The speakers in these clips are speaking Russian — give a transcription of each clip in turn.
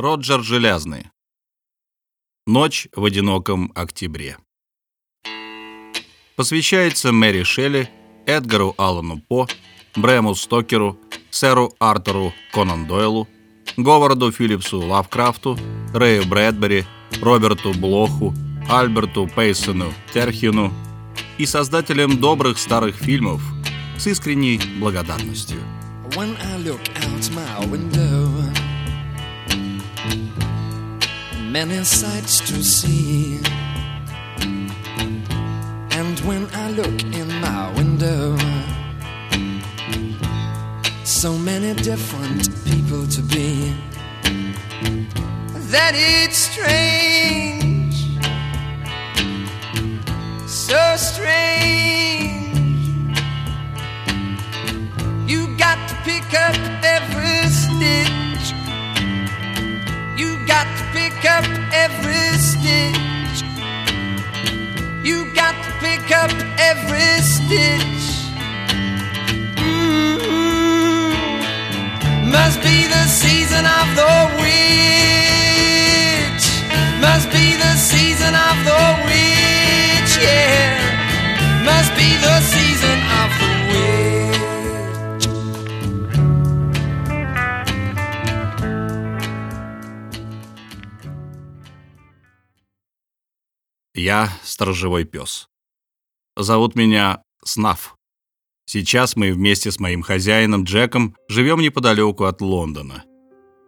Роджер Железный. Ночь в одиноком октябре. Посвящается Мэри Шелли, Эдгару Аллану По, Брэму Стокеру, сэру Артуру Конан Дойлу, Говарду Филлипсу Лавкрафту, Рэю Брэдбери, Роберту Блоху, Альберту Пейсону Терхину и создателям добрых старых фильмов с искренней благодарностью. When I look out my window, many sights to see. And when I look in my window, so many different people to be, that it's strange, so strange. Every stitch. Mm-hmm. Must be the season of the witch. Must be the season of the witch, yeah. Must be the season of the Я сторожевой пес. Зовут меня Снаф. Сейчас мы вместе с моим хозяином Джеком живем неподалеку от Лондона.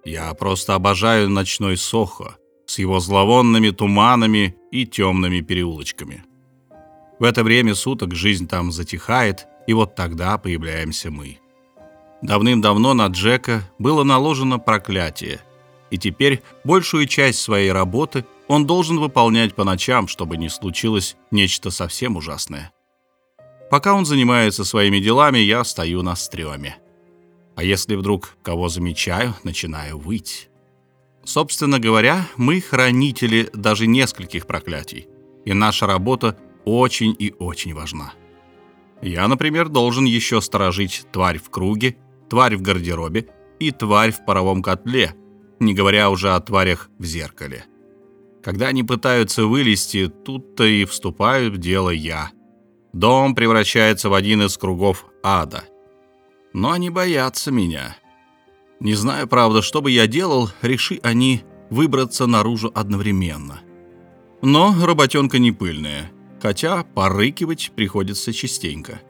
Я просто обожаю ночной Сохо с его зловонными туманами и темными переулочками. В это время суток жизнь там затихает, и вот тогда появляемся мы. Давным-давно на Джека было наложено проклятие, и теперь большую часть своей работы он должен выполнять по ночам, чтобы не случилось нечто совсем ужасное. Пока он занимается своими делами, я стою на стреме. А если вдруг кого замечаю, начинаю выть. Собственно говоря, мы хранители даже нескольких проклятий, и наша работа очень и очень важна. Я, например, должен еще сторожить тварь в круге, тварь в гардеробе и тварь в паровом котле, не говоря уже о тварях в зеркале. Когда они пытаются вылезти, тут-то и вступаю в дело я. Дом превращается в один из кругов ада. Но они боятся меня. Не знаю, правда, что бы я делал, реши они выбраться наружу одновременно. Но работенка не пыльная, хотя порыкивать приходится частенько.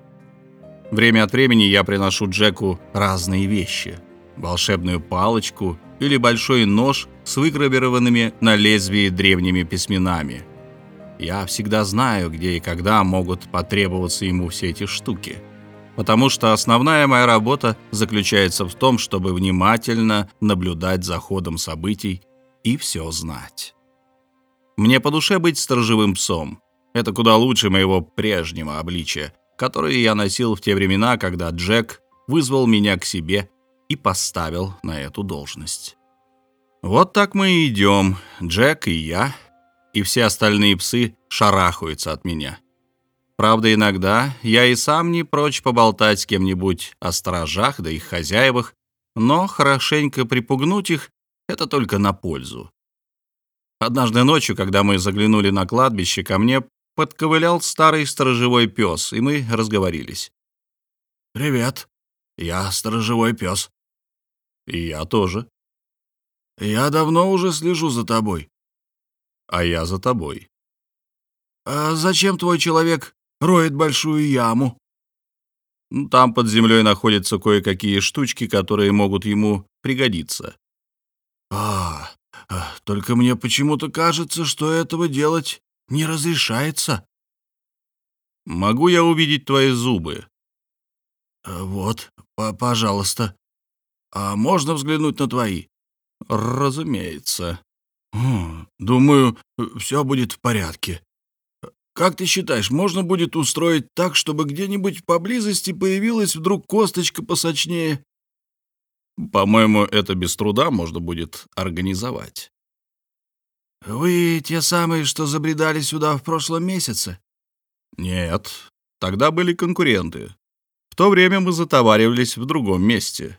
Время от времени я приношу Джеку разные вещи. Волшебную палочку или большой нож с выгравированными на лезвии древними письменами. Я всегда знаю, где и когда могут потребоваться ему все эти штуки. Потому что основная моя работа заключается в том, чтобы внимательно наблюдать за ходом событий и все знать. Мне по душе быть сторожевым псом. Это куда лучше моего прежнего обличия, которое я носил в те времена, когда Джек вызвал меня к себе и поставил на эту должность. Вот так мы и идем, Джек и я, и все остальные псы шарахаются от меня. Правда, иногда я и сам не прочь поболтать с кем-нибудь о сторожах да их хозяевах, но хорошенько припугнуть их — это только на пользу. Однажды ночью, когда мы заглянули на кладбище, ко мне подковылял старый сторожевой пес, и мы разговорились. «Привет, я сторожевой пес». «И я тоже». Я давно уже слежу за тобой. А я за тобой. А зачем твой человек роет большую яму? Ну, там под землей находятся кое-какие штучки, которые могут ему пригодиться. А, а, только мне почему-то кажется, что этого делать не разрешается. Могу я увидеть твои зубы? А, вот, пожалуйста. А можно взглянуть на твои? «Разумеется». «Думаю, все будет в порядке. Как ты считаешь, можно будет устроить так, чтобы где-нибудь поблизости появилась вдруг косточка посочнее?» «По-моему, это без труда можно будет организовать». «Вы те самые, что забредали сюда в прошлом месяце?» «Нет, тогда были конкуренты. В то время мы затоваривались в другом месте.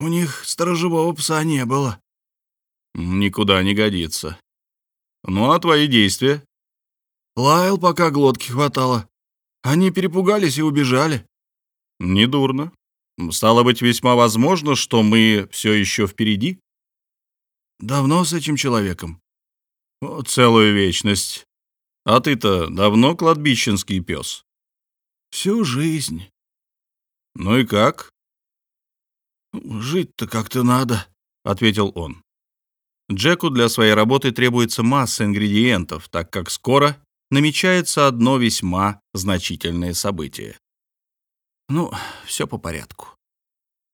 У них сторожевого пса не было. Никуда не годится. Ну, а твои действия? Лаял, пока глотки хватало. Они перепугались и убежали. Недурно. Стало быть, весьма возможно, что мы все еще впереди? Давно с этим человеком? О, целую вечность. А ты-то давно кладбищенский пес? Всю жизнь. Ну и как? Жить-то как-то надо, ответил он. Джеку для своей работы требуется масса ингредиентов, так как скоро намечается одно весьма значительное событие. Ну, все по порядку.